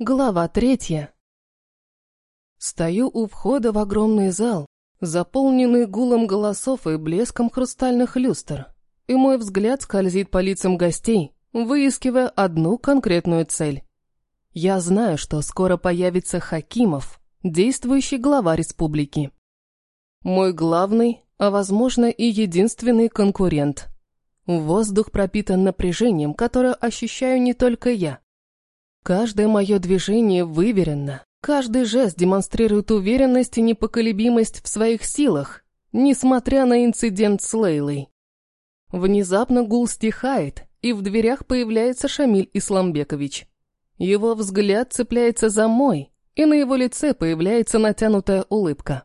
Глава третья. Стою у входа в огромный зал, заполненный гулом голосов и блеском хрустальных люстр, и мой взгляд скользит по лицам гостей, выискивая одну конкретную цель. Я знаю, что скоро появится Хакимов, действующий глава республики. Мой главный, а возможно и единственный конкурент. Воздух пропитан напряжением, которое ощущаю не только я. Каждое мое движение выверено, каждый жест демонстрирует уверенность и непоколебимость в своих силах, несмотря на инцидент с Лейлой. Внезапно гул стихает, и в дверях появляется Шамиль Исламбекович. Его взгляд цепляется за мой, и на его лице появляется натянутая улыбка.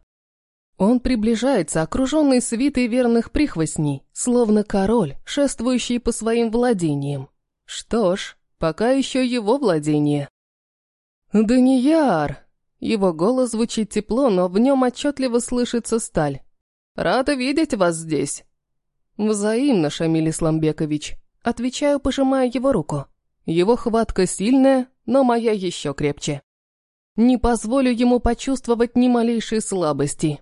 Он приближается, окруженный свитой верных прихвостней, словно король, шествующий по своим владениям. Что ж, Пока еще его владение. «Данияр!» Его голос звучит тепло, но в нем отчетливо слышится сталь. «Рада видеть вас здесь!» «Взаимно, Шамиль Исламбекович!» Отвечаю, пожимая его руку. Его хватка сильная, но моя еще крепче. Не позволю ему почувствовать ни малейшей слабости.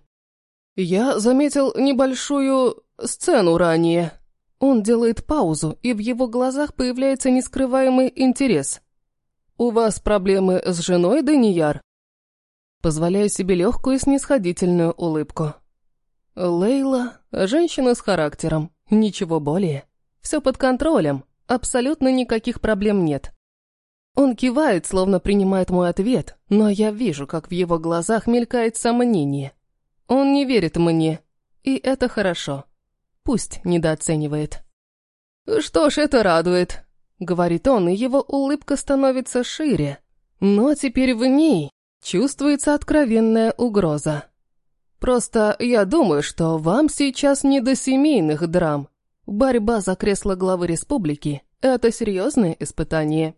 Я заметил небольшую сцену ранее. Он делает паузу, и в его глазах появляется нескрываемый интерес. «У вас проблемы с женой, Данияр?» Позволяю себе легкую и снисходительную улыбку. Лейла – женщина с характером, ничего более. Все под контролем, абсолютно никаких проблем нет. Он кивает, словно принимает мой ответ, но я вижу, как в его глазах мелькает сомнение. Он не верит мне, и это хорошо. Пусть недооценивает. «Что ж, это радует», — говорит он, и его улыбка становится шире. Но теперь в ней чувствуется откровенная угроза. «Просто я думаю, что вам сейчас не до семейных драм. Борьба за кресло главы республики — это серьезное испытание».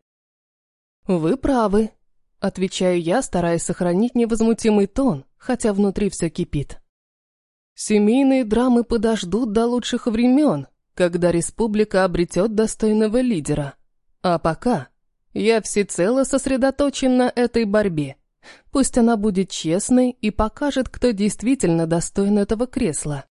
«Вы правы», — отвечаю я, стараясь сохранить невозмутимый тон, хотя внутри все кипит. Семейные драмы подождут до лучших времен, когда республика обретет достойного лидера. А пока я всецело сосредоточен на этой борьбе. Пусть она будет честной и покажет, кто действительно достоин этого кресла.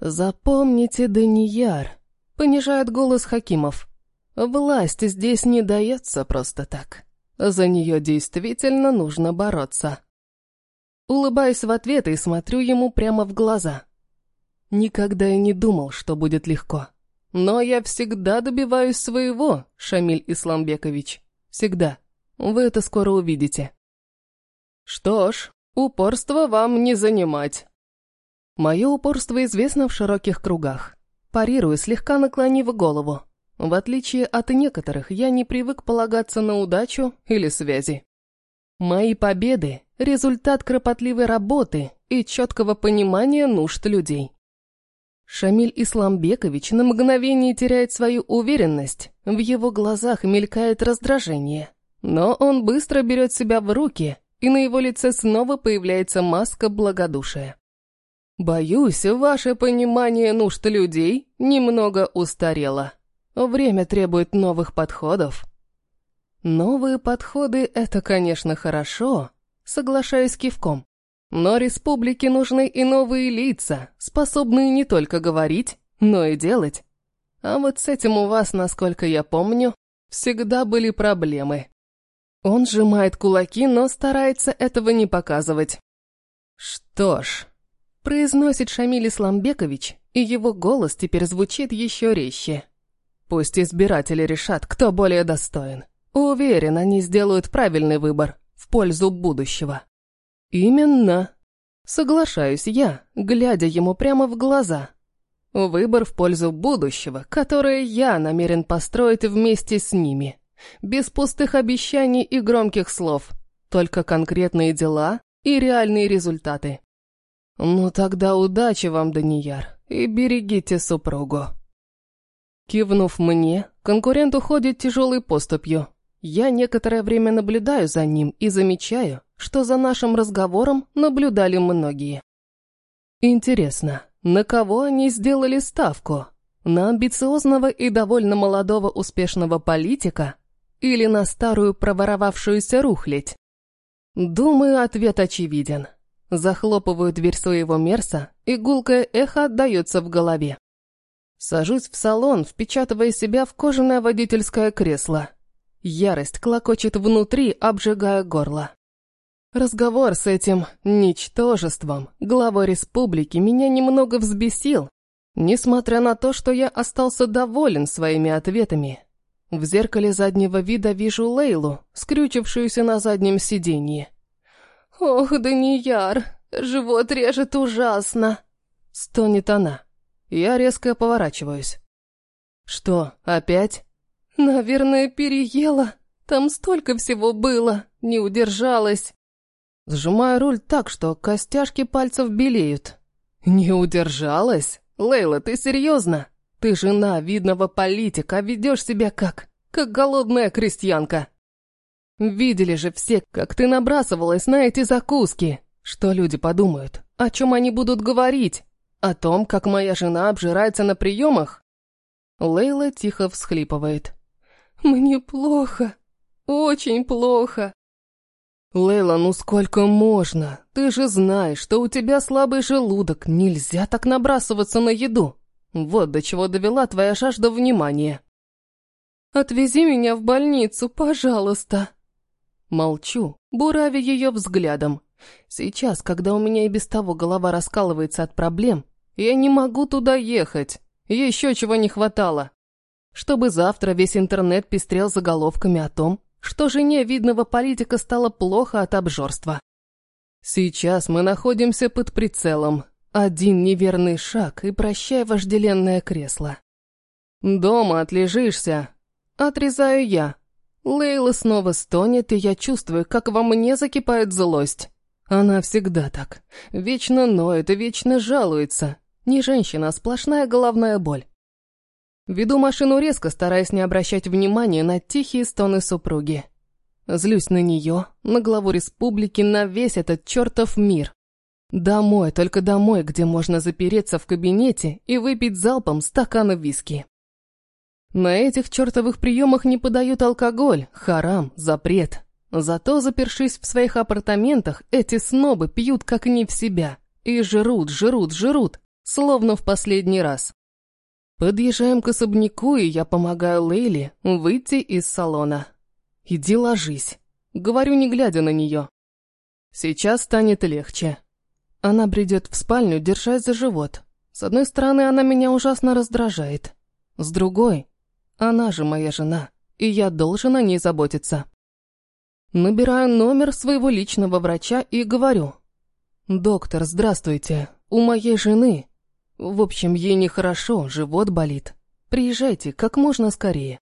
«Запомните, Данияр», — понижает голос Хакимов. «Власть здесь не дается просто так. За нее действительно нужно бороться». Улыбаюсь в ответ и смотрю ему прямо в глаза. Никогда я не думал, что будет легко. Но я всегда добиваюсь своего, Шамиль Исламбекович. Всегда. Вы это скоро увидите. Что ж, упорство вам не занимать. Мое упорство известно в широких кругах. Парирую, слегка наклонив голову. В отличие от некоторых, я не привык полагаться на удачу или связи. Мои победы – результат кропотливой работы и четкого понимания нужд людей. Шамиль Исламбекович на мгновение теряет свою уверенность, в его глазах мелькает раздражение. Но он быстро берет себя в руки, и на его лице снова появляется маска благодушия. «Боюсь, ваше понимание нужд людей немного устарело. Время требует новых подходов». Новые подходы — это, конечно, хорошо, соглашаюсь кивком. Но республике нужны и новые лица, способные не только говорить, но и делать. А вот с этим у вас, насколько я помню, всегда были проблемы. Он сжимает кулаки, но старается этого не показывать. Что ж, произносит Шамиль Исламбекович, и его голос теперь звучит еще резче. Пусть избиратели решат, кто более достоин. Уверен, они сделают правильный выбор в пользу будущего. Именно. Соглашаюсь я, глядя ему прямо в глаза. Выбор в пользу будущего, которое я намерен построить вместе с ними. Без пустых обещаний и громких слов. Только конкретные дела и реальные результаты. Ну тогда удачи вам, Данияр, и берегите супругу. Кивнув мне, конкурент уходит тяжелой поступью, я некоторое время наблюдаю за ним и замечаю, что за нашим разговором наблюдали многие. Интересно, на кого они сделали ставку? На амбициозного и довольно молодого успешного политика? или на старую проворовавшуюся рухлядь? Думаю, ответ очевиден. Захлопываю дверь своего мерса, и гулкое эхо отдается в голове. Сажусь в салон, впечатывая себя в кожаное водительское кресло. Ярость клокочет внутри, обжигая горло. Разговор с этим ничтожеством, главой республики, меня немного взбесил, несмотря на то, что я остался доволен своими ответами. В зеркале заднего вида вижу Лейлу, скрючившуюся на заднем сиденье. «Ох, Данияр, живот режет ужасно!» Стонет она. Я резко поворачиваюсь. «Что, опять?» «Наверное, переела. Там столько всего было. Не удержалась». Сжимаю руль так, что костяшки пальцев белеют. «Не удержалась? Лейла, ты серьезно? Ты жена видного политика, а ведешь себя как... как голодная крестьянка. Видели же все, как ты набрасывалась на эти закуски. Что люди подумают? О чем они будут говорить? О том, как моя жена обжирается на приемах?» Лейла тихо всхлипывает. «Мне плохо. Очень плохо». «Лейла, ну сколько можно? Ты же знаешь, что у тебя слабый желудок. Нельзя так набрасываться на еду. Вот до чего довела твоя жажда внимания». «Отвези меня в больницу, пожалуйста». Молчу, буравя ее взглядом. Сейчас, когда у меня и без того голова раскалывается от проблем, я не могу туда ехать. Еще чего не хватало. Чтобы завтра весь интернет пестрел заголовками о том, что жене видного политика стало плохо от обжорства. Сейчас мы находимся под прицелом. Один неверный шаг и прощай вожделенное кресло. Дома отлежишься. Отрезаю я. Лейла снова стонет, и я чувствую, как во мне закипает злость. Она всегда так. Вечно ноет и вечно жалуется. Не женщина, а сплошная головная боль. Веду машину резко, стараясь не обращать внимания на тихие стоны супруги. Злюсь на нее, на главу республики, на весь этот чертов мир. Домой, только домой, где можно запереться в кабинете и выпить залпом стакана виски. На этих чертовых приемах не подают алкоголь, харам, запрет. Зато, запершись в своих апартаментах, эти снобы пьют как не в себя. И жрут, жрут, жрут, словно в последний раз. Подъезжаем к особняку, и я помогаю Лейле выйти из салона. «Иди ложись», — говорю, не глядя на нее. «Сейчас станет легче». Она бредет в спальню, держась за живот. С одной стороны, она меня ужасно раздражает. С другой, она же моя жена, и я должен о ней заботиться. Набираю номер своего личного врача и говорю. «Доктор, здравствуйте. У моей жены в общем, ей нехорошо, живот болит. Приезжайте как можно скорее.